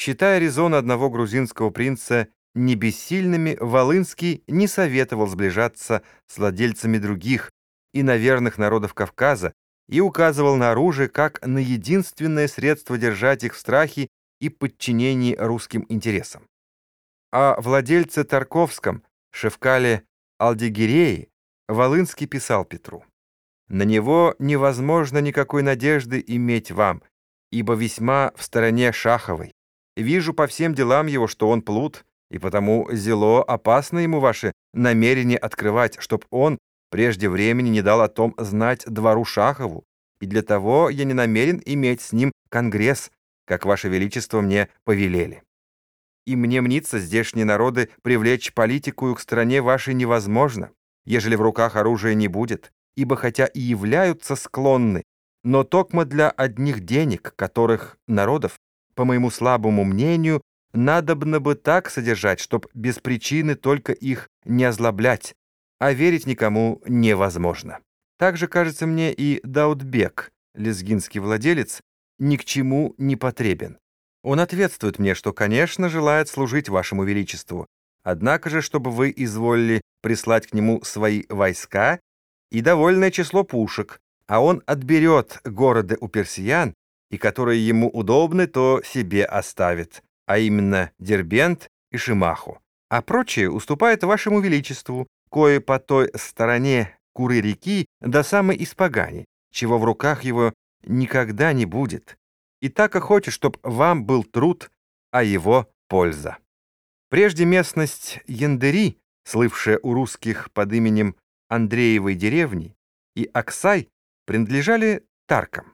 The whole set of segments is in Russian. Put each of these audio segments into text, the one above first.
Считая резоны одного грузинского принца небессильными, Волынский не советовал сближаться с владельцами других иноверных народов Кавказа и указывал на оружие как на единственное средство держать их в страхе и подчинении русским интересам. О владельце Тарковском, Шевкале Алдигирее, Волынский писал Петру. «На него невозможно никакой надежды иметь вам, ибо весьма в стороне Шаховой. Вижу по всем делам его, что он плут, и потому зело опасно ему ваши намерения открывать, чтоб он прежде времени не дал о том знать двору Шахову, и для того я не намерен иметь с ним конгресс, как ваше величество мне повелели. И мне мнится здешние народы привлечь политику к стране вашей невозможно, ежели в руках оружия не будет, ибо хотя и являются склонны, но токмо для одних денег, которых народов по моему слабому мнению, надобно бы так содержать, чтоб без причины только их не озлоблять, а верить никому невозможно. Также, кажется мне, и Даудбек, лезгинский владелец, ни к чему не потребен. Он ответствует мне, что, конечно, желает служить вашему величеству, однако же, чтобы вы изволили прислать к нему свои войска и довольное число пушек, а он отберет города у персиян и которые ему удобны, то себе оставит, а именно Дербент и Шимаху. А прочее уступает вашему величеству, кое по той стороне Куры реки до самой Испагани, чего в руках его никогда не будет. И так и хочет, чтоб вам был труд, а его польза. Прежде местность Яндери, слывшая у русских под именем Андреевой деревни, и Аксай принадлежали Таркам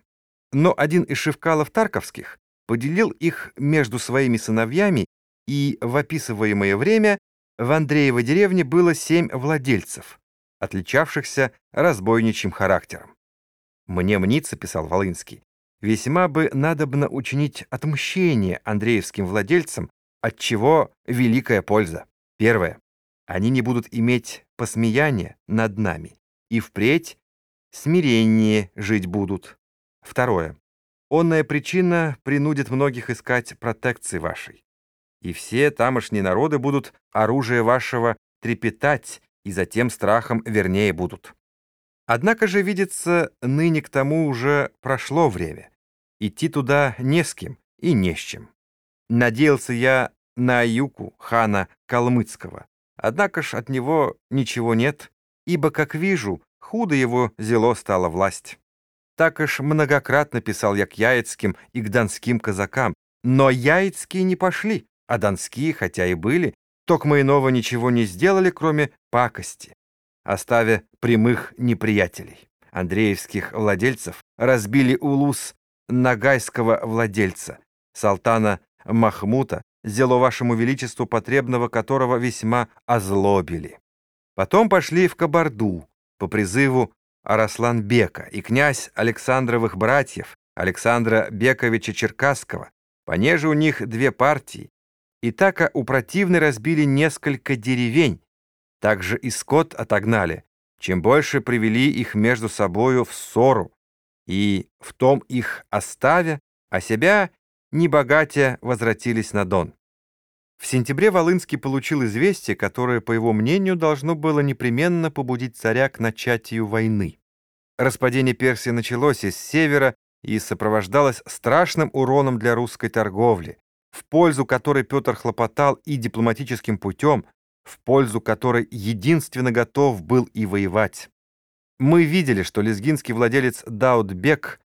но один из шевкалов Тарковских поделил их между своими сыновьями, и в описываемое время в Андреевой деревне было семь владельцев, отличавшихся разбойничьим характером. «Мне мнится», — писал Волынский, «весьма бы надобно учинить отмщение андреевским владельцам, от чего великая польза. Первое. Они не будут иметь посмеяния над нами, и впредь смирение жить будут. Второе. Онная причина принудит многих искать протекции вашей. И все тамошние народы будут оружие вашего трепетать, и затем страхом вернее будут. Однако же, видится, ныне к тому уже прошло время. Идти туда не с кем и не с чем. Надеялся я на Аюку, хана Калмыцкого. Однако ж от него ничего нет, ибо, как вижу, худо его зело стала власть. Так уж многократно писал я к яицким и к донским казакам, но яицкие не пошли, а донские, хотя и были, токмо иного ничего не сделали, кроме пакости, оставя прямых неприятелей. Андреевских владельцев разбили улус нагайского владельца, салтана Махмута, зело вашему величеству потребного которого весьма озлобили. Потом пошли в Кабарду по призыву Араслан-бека и князь Александровых братьев Александра Бековича Черкасского, понеже у них две партии, и так у противной разбили несколько деревень, также и скот отогнали, чем больше привели их между собою в ссору, и в том их оставя, а себя, не богатя, возвратились на Дон. В сентябре Волынский получил известие, которое, по его мнению, должно было непременно побудить царя к начатию войны. Распадение Персии началось из севера и сопровождалось страшным уроном для русской торговли, в пользу которой Петр хлопотал и дипломатическим путем, в пользу которой единственно готов был и воевать. Мы видели, что лезгинский владелец Даудбек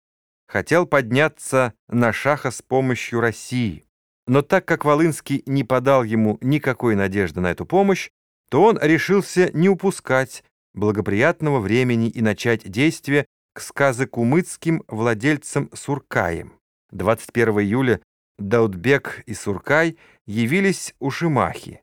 хотел подняться на шаха с помощью России. Но так как Волынский не подал ему никакой надежды на эту помощь, то он решился не упускать благоприятного времени и начать действие к сказыкумыцким владельцам Суркаем. 21 июля Даудбек и Суркай явились у Шимахи.